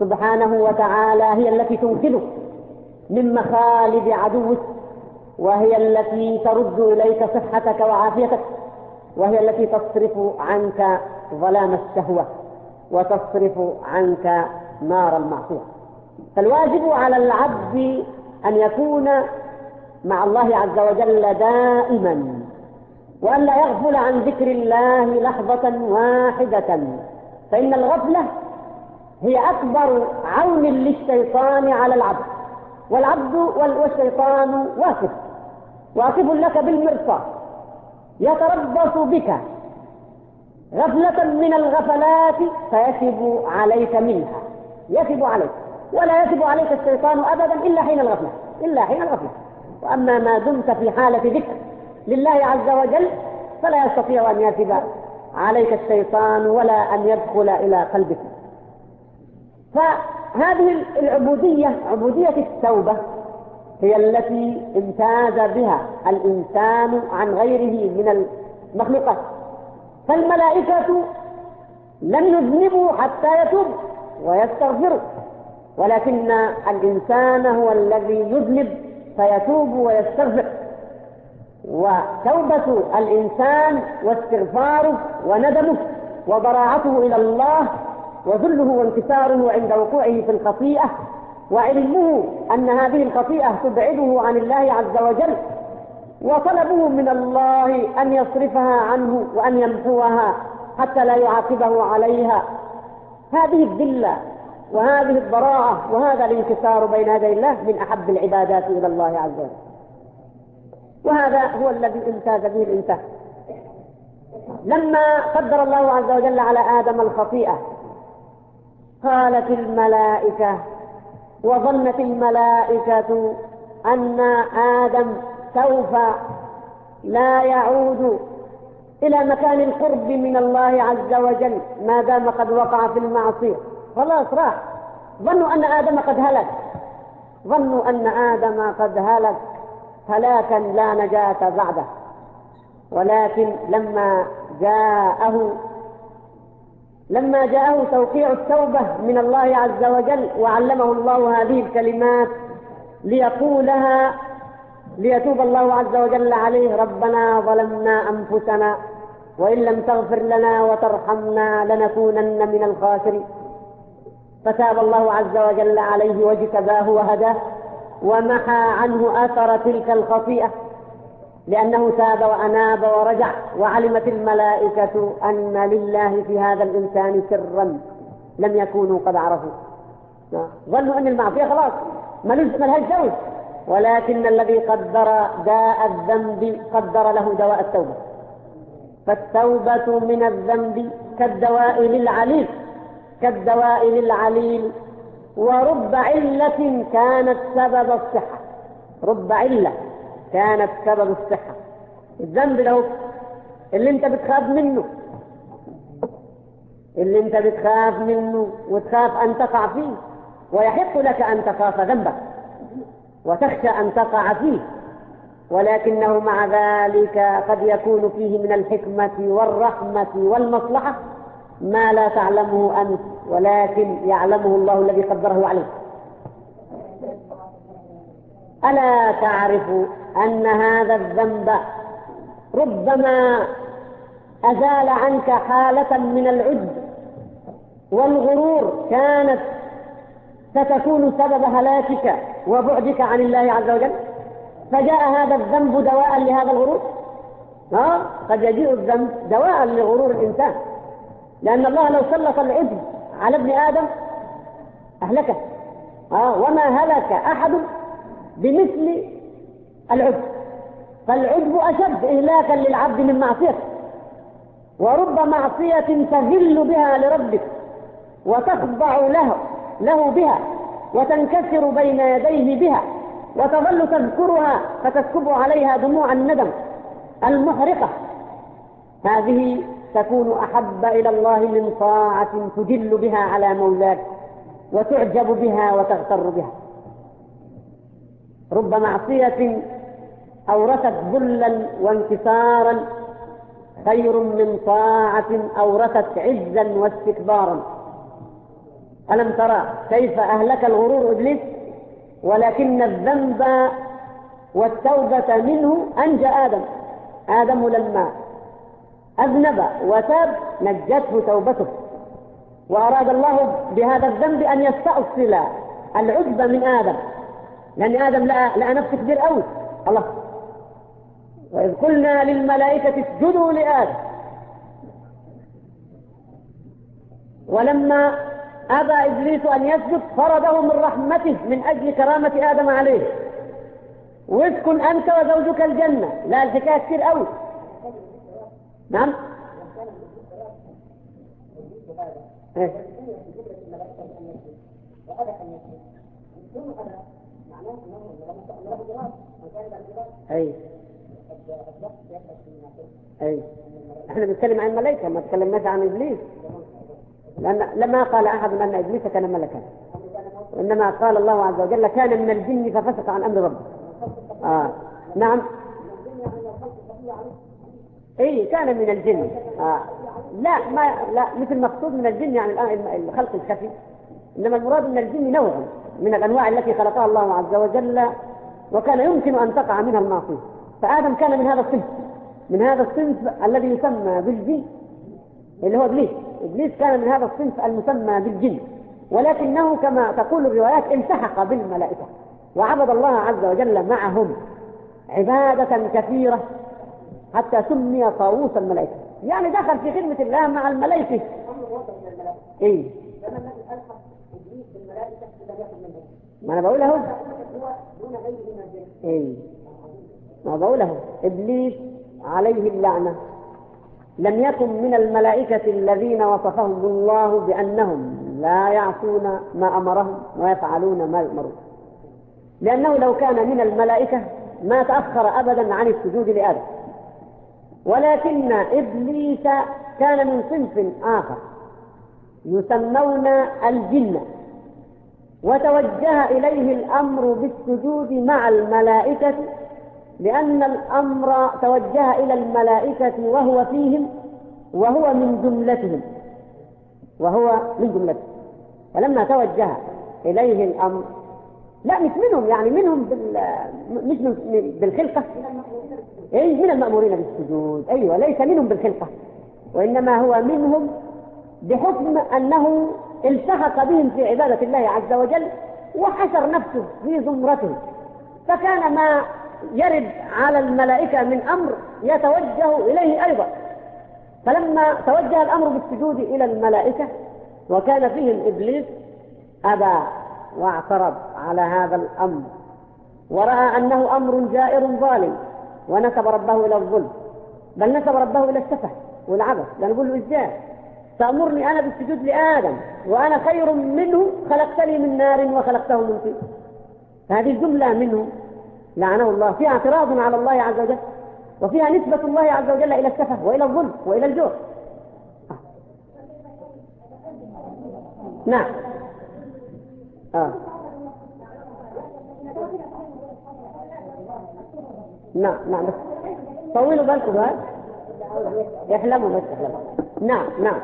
سبحانه وتعالى هي التي تنقذك من مخالب عدوك وهي التي ترد إليك صحتك وعافيتك وهي التي تصرف عنك ظلام الشهوة وتصرف عنك نار المعصية. فالواجب على العبد أن يكون مع الله عز وجل دائما وأن لا يغفل عن ذكر الله لحظة واحدة. فإن الغفلة هي أكبر عون للشيطان على العبد والعبد والشيطان واقف واقف لك بالمرصاد يتربص بك. غفلة من الغفلات فيثب عليك منها. يثب عليك. ولا يثب عليك الشيطان أبدا إلا حين الغفلة. إلا حين الغفلة. وأما ما دمت في حالة ذكر لله عز وجل فلا يستطيع أن يثب عليك الشيطان ولا أن يدخل إلى قلبك. فهذه العبودية عبودية التوبة هي التي امتاز بها الإنسان عن غيره من المخلوقات. فالملائكة لم يذنبوا حتى يتوب ويستغفر. ولكن الإنسان هو الذي يذنب فيتوب ويستغفر. وتوبة الإنسان واستغفاره وندمه وبراعته إلى الله وذله وانكساره عند وقوعه في الخطيئة. وعلمه أن هذه الخطيئة تبعده عن الله عز وجل. وطلبه من الله أن يصرفها عنه وأن يمحوها حتى لا يعاقبه عليها. هذه الذلة وهذه الضراعة وهذا الانكسار بين يدي الله من أحب العبادات إلى الله عز وجل. وهذا هو الذي امتاز به الإنسان. لما قدر الله عز وجل على آدم الخطيئة قالت الملائكة وظنت الملائكة أن آدم سوف لا يعود إلى مكان القرب من الله عز وجل. ما دام قد وقع في المعصية. خلاص راح. ظنوا أن آدم قد هلك. ظنوا أن آدم قد هلك. هلاكا لا نجاة بعده. ولكن لما جاءه لما جاءه توقيع التوبة من الله عز وجل وعلمه الله هذه الكلمات ليقولها ليتوب الله عز وجل عليه ربنا ظلمنا أنفسنا وإن لم تغفر لنا وترحمنا لنكونن من الخاسرين. فتاب الله عز وجل عليه واجتباه وهداه ومحى عنه أثر تلك الخطيئة لأنه تاب وأناب ورجع وعلمت الملائكة أن لله في هذا الإنسان سرا لم يكونوا قد عرفوا. ظنوا أن المعصية خلاص ملهاش زوج ولكن الذي قدر داء الذنب قدر له دواء التوبة. فالتوبة من الذنب كالدواء للعليل كالدواء للعليل. ورب علة كانت سبب الصحة. رب علة كانت سبب الصحة. الذنب له اللي انت بتخاف منه اللي انت بتخاف منه وتخاف أن تقع فيه ويحق لك أن تخاف ذنبك. وتخشى أن تقع فيه. ولكنه مع ذلك قد يكون فيه من الحكمة والرحمة والمصلحة ما لا تعلمه أنت ولكن يعلمه الله الذي قدره عليك ألا تعرف أن هذا الذنب ربما أزال عنك حالة من العد والغرور كانت ستكون سبب هلاكك وبعدك عن الله عز وجل فجاء هذا الذنب دواء لهذا الغرور. ها؟ قد يجيء الذنب دواء لغرور الإنسان. لأن الله لو سلط الإذن على ابن آدم أهلكه. ها؟ وما هلك أحد بمثل العجب فالعجب أشد إهلاكا للعبد من معصيته ورب معصية تذل بها لربك وتخضع له له بها. وتنكسر بين يديه بها وتظل تذكرها فتسكب عليها دموع الندم المحرقة. هذه تكون أحب إلى الله من طاعة تجل بها على مولاك وتعجب بها وتغتر بها. رب معصية أورثت ذلا وانكسارا خير من طاعة أورثت عزا واستكبارا. ألم ترى كيف أهلك الغرور إبليس؟ ولكن الذنب والتوبة منه أنجى آدم. آدم لما أذنب وتاب نجته توبته. وأراد الله بهذا الذنب أن يستأصل العذب من آدم. لأن آدم لا لا نفس كبير قوي الله. وإذ قلنا للملائكة اسجدوا لآدم. ولما أبى إبليس أن يسجد فرده من رحمته من أجل كرامة آدم عليه. واسكن أنت وزوجك الجنة. لا الحكاية كتير قوي. نعم. أي أي إحنا بنتكلم عن الملائكة ما تكلمناش عن إبليس. لأن لما قال أحد أن إبليس كان ملكا إنما قال الله عز وجل كان من الجن ففسق عن أمر ربه. آه. نعم. اي كان من الجن. آه. لا ما لا مثل مقصود من الجن يعني الآن الخلق الخفي إنما المراد من الجن نوع من الأنواع التي خلقها الله عز وجل وكان يمكن أن تقع منها المعصية. فآدم كان من هذا الصنف. من هذا الصنف الذي يسمى بالجن اللي هو إبليس. إبليس كان من هذا الصنف المسمى بالجن ولكنه كما تقول الروايات التحق بالملائكة وعبد الله عز وجل معهم عبادة كثيرة حتى سمي طاووس الملائكة. يعني دخل في خدمة الله مع الملائكة. إيه. ما أنا بقول له إيه. ما بقول له إبليس عليه اللعنة. لم يكن من الملائكة الذين وصفهم الله بأنهم لا يعصون ما أمرهم ويفعلون ما يؤمرون. لأنه لو كان من الملائكة ما تأخر أبدا عن السجود لآدم. ولكن إبليس كان من صنف آخر يسمون الجن. وتوجه إليه الأمر بالسجود مع الملائكة لأن الأمر توجه إلى الملائكة وهو فيهم وهو من جملتهم. وهو من جملتهم. فلما توجه إليه الأمر لا مش منهم يعني منهم بال... مش من... بالخلقة. أي من المأمورين بالسجود. أيوة ليس منهم بالخلقة. وإنما هو منهم بحكم أنه التحق بهم في عبادة الله عز وجل وحشر نفسه في زمرته. فكان ما يرد على الملائكة من أمر يتوجه إليه أيضا. فلما توجه الأمر بالسجود إلى الملائكة وكان فيهم إبليس أبى واعترض على هذا الأمر ورأى أنه أمر جائر ظالم ونسب ربه إلى الظلم. بل نسب ربه إلى السفه والعبث لنقول له إزاي؟ تأمرني أنا بالسجود لآدم وأنا خير منه خلقتني من نار وخلقته من طين. هذه الجملة منه لعنه الله فيها اعتراض على الله عز وجل وفيها نسبة الله عز وجل إلى السفه وإلى الظلم وإلى الجوع. نعم. آه. نعم نعم. بس طولوا بالكم ها يحلموا بس يحلموا نعم نعم.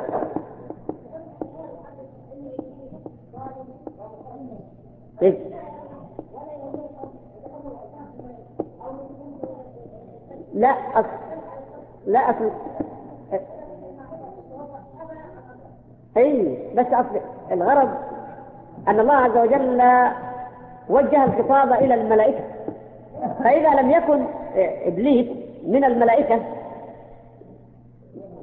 إيه؟ لا أصل لا أصل أي بس أصل الغرض أن الله عز وجل وجه الخطاب إلى الملائكة. فإذا لم يكن إبليس من الملائكة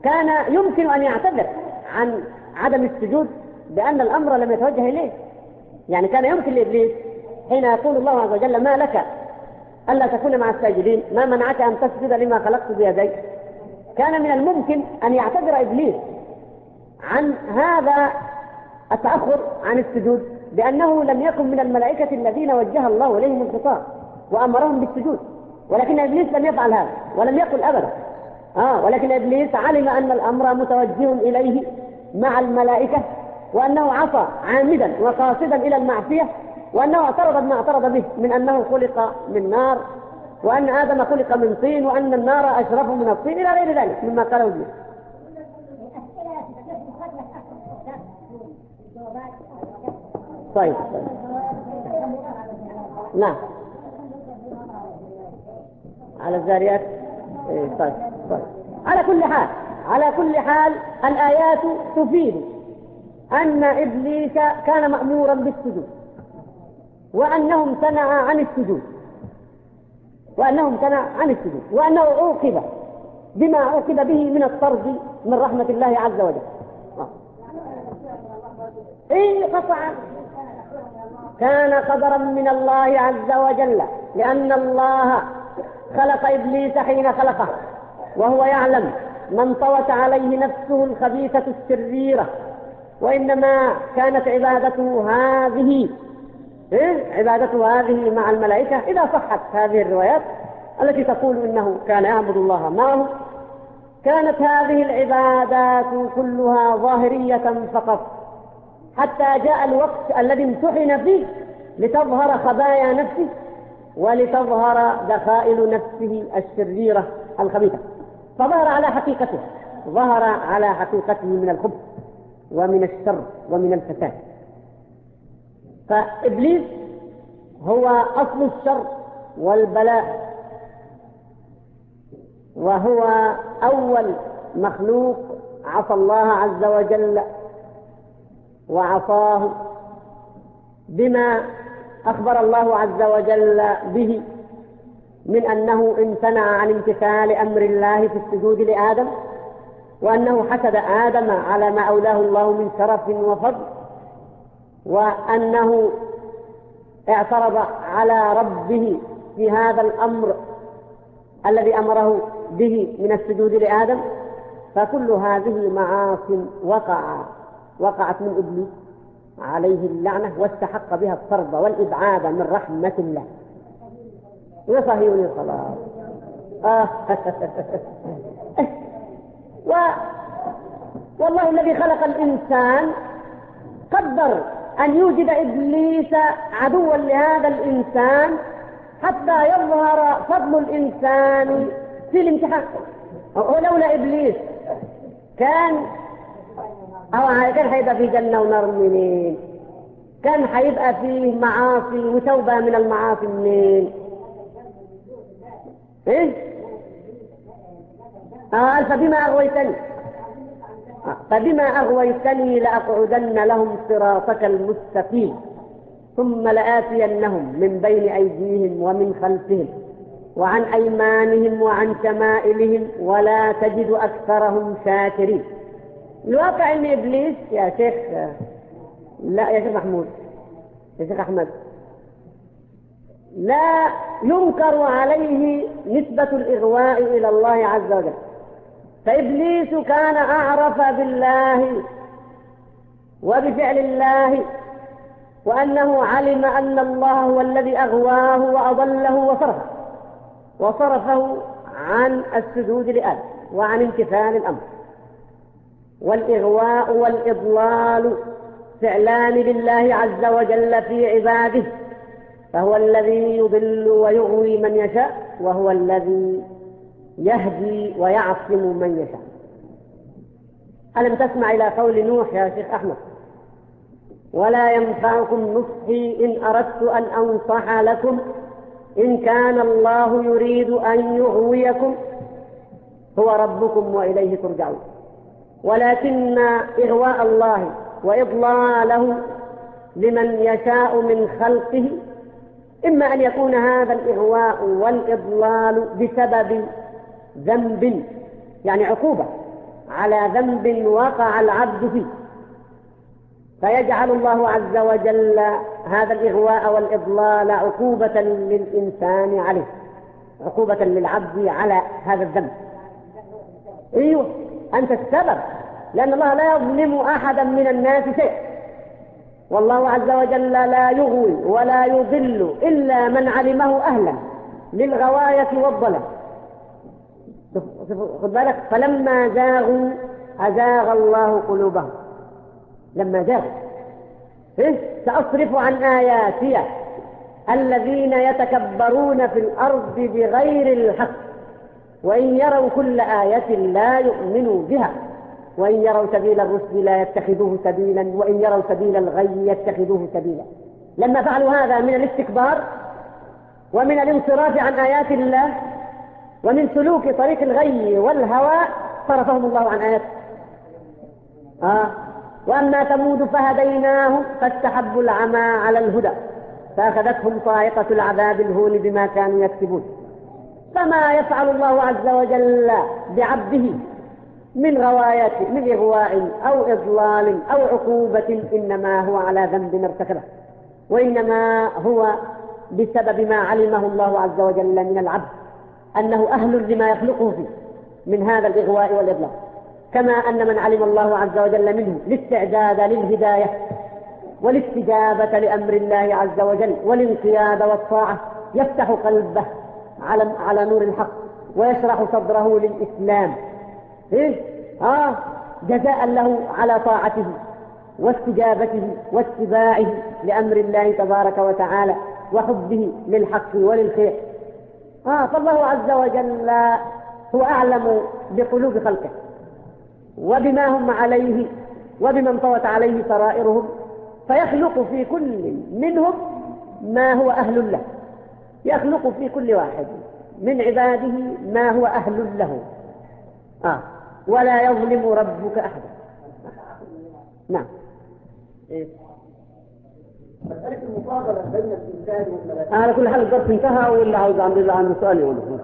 كان يمكن أن يعتذر عن عدم السجود بأن الأمر لم يتوجه إليه. يعني كان يمكن لإبليس حين يقول الله عز وجل ما لك. ألا تكون مع الساجدين؟ ما منعك أن تسجد لما خلقت بيديك كان من الممكن أن يعتذر إبليس عن هذا التأخر عن السجود بأنه لم يكن من الملائكة الذين وجه الله إليهم الخطاب وأمرهم بالسجود ولكن إبليس لم يفعل هذا ولم يقل أبدا. آه ولكن إبليس علم أن الأمر متوجه إليه مع الملائكة وأنه عصى عامدا وقاصدا إلى المعصية وأنه اعترض بما اعترض به من أنه خلق من نار وأن آدم خلق من طين وأن النار أشرف من الطين إلى غير ذلك مما قاله به طيب. نعم. على الزاريات؟ إيه، طيب طيب. على كل حال على كل حال الآيات تفيد أن إبليس كان مأمورا بالسجود. وأنه امتنع عن السجود. وأنه امتنع عن السجود. وأنه عوقب بما عوقب به من الطرد من رحمة الله عز وجل. إيه قطعا كان قدرا من الله عز وجل لأن الله خلق إبليس حين خلقه. وهو يعلم من طوت عليه نفسه الخبيثة السريرة. وإنما كانت عبادته هذه إيه؟ عبادته هذه مع الملائكة إذا صحت هذه الروايات التي تقول إنه كان يعبد الله معه. كانت هذه العبادات كلها ظاهرية فقط. حتى جاء الوقت الذي امتحن فيه لتظهر خبايا نفسه ولتظهر دخائل نفسه الشريرة الخبيثة. فظهر على حقيقته ظهر على حقيقته من الخبث ومن الشر ومن الفساد. فإبليس هو أصل الشر والبلاء وهو أول مخلوق عصى الله عز وجل وعصاه بما أخبر الله عز وجل به من أنه امتنع عن امتثال أمر الله في السجود لآدم وأنه حسد آدم على ما أولاه الله من شرف وفضل. وأنه اعترض على ربه في هذا الأمر الذي أمره به من السجود لآدم فكل هذه معاص وقع وقعت من إبليس عليه اللعنة واستحق بها الطرد والإبعاد من رحمة الله وصحيح خلاص آه. و... والله الذي خلق الإنسان قدر أن يوجد إبليس عدوا لهذا الإنسان حتى يظهر فضل الإنسان في الامتحان. ولولا إبليس كان أو كان هيبقى في جنة ونار منين؟ كان هيبقى فيه معاصي وتوبة من المعاصي منين؟ إيه؟ قال آه فبما أغويتني. فبما أغويتني لأقعدن لهم صراطك المستقيم ثم لآتينهم من بين أيديهم ومن خلفهم وعن أيمانهم وعن شمائلهم ولا تجد أكثرهم شاكرين. الواقع أن إبليس يا شيخ لا يا شيخ محمود يا شيخ أحمد لا ينكر عليه نسبة الإغواء إلى الله عز وجل. فإبليس كان أعرف بالله وبفعل الله وأنه علم أن الله هو الذي أغواه وأضله وصرفه وصرفه عن السجود لآله وعن امتثال الأمر. والإغواء والإضلال فعلان لله عز وجل في عباده فهو الذي يضل ويغوي من يشاء وهو الذي يهدي ويعصم من يشاء. ألم تسمع إلى قول نوح يا شيخ أحمد؟ ولا ينفعكم نصحي إن أردت أن أنصح لكم إن كان الله يريد أن يغويكم. هو ربكم وإليه ترجعون. ولكن إغواء الله وإضلاله لمن يشاء من خلقه. إما أن يكون هذا الإغواء والإضلال بسبب ذنب يعني عقوبة. على ذنب وقع العبد فيه. فيجعل الله عز وجل هذا الإغواء والإضلال عقوبة للإنسان عليه. عقوبة للعبد على هذا الذنب. أيوه أنت السبب. لأن الله لا يظلم أحدا من الناس شيء. والله عز وجل لا يغوي ولا يذل إلا من علمه أهلا للغواية والظلم. خد بالك. فلما زاغوا أزاغ الله قلوبهم. لما زاغوا. إيه؟ سأصرف عن آياتي. الذين يتكبرون في الأرض بغير الحق. وإن يروا كل آية لا يؤمنوا بها. وإن يروا سبيل الرسل لا يتخذوه سبيلا. وإن يروا سبيل الغي يتخذوه سبيلا. لما فعلوا هذا من الاستكبار ومن الانصراف عن آيات الله ومن سلوك طريق الغي والهوى صرفهم الله عن آياته. آه. وأما ثمود فهديناهم فاستحبوا العمى على الهدى فأخذتهم صاعقة العذاب الهون بما كانوا يكسبون. فما يفعل الله عز وجل بعبده من غوايات من إغواء أو إضلال أو عقوبة إنما هو على ذنب مرتكبة. وإنما هو بسبب ما علمه الله عز وجل من العبد. أنه أهل لما يخلقه فيه من هذا الإغواء والإضلاع كما أن من علم الله عز وجل منه الاستعداد للهداية والاستجابة لأمر الله عز وجل والانقياد والطاعة يفتح قلبه على على نور الحق ويشرح صدره للإسلام. إيه؟ آه جزاء له على طاعته واستجابته واتباعه لأمر الله تبارك وتعالى وحبه للحق وللخير. آه فالله عز وجل هو أعلم بقلوب خلقه وبما هم عليه وبما انطوت عليه سرائرهم فيخلق في كل منهم ما هو أهل له يخلق في كل واحد من عباده ما هو أهل له. آه ولا يظلم ربك أحدا نعم. إيه. مسألة المفاضلة بين الإنسان والملائكة على كل حال الدرس انتهى ولا عاوز عندي عنده سؤال يقوله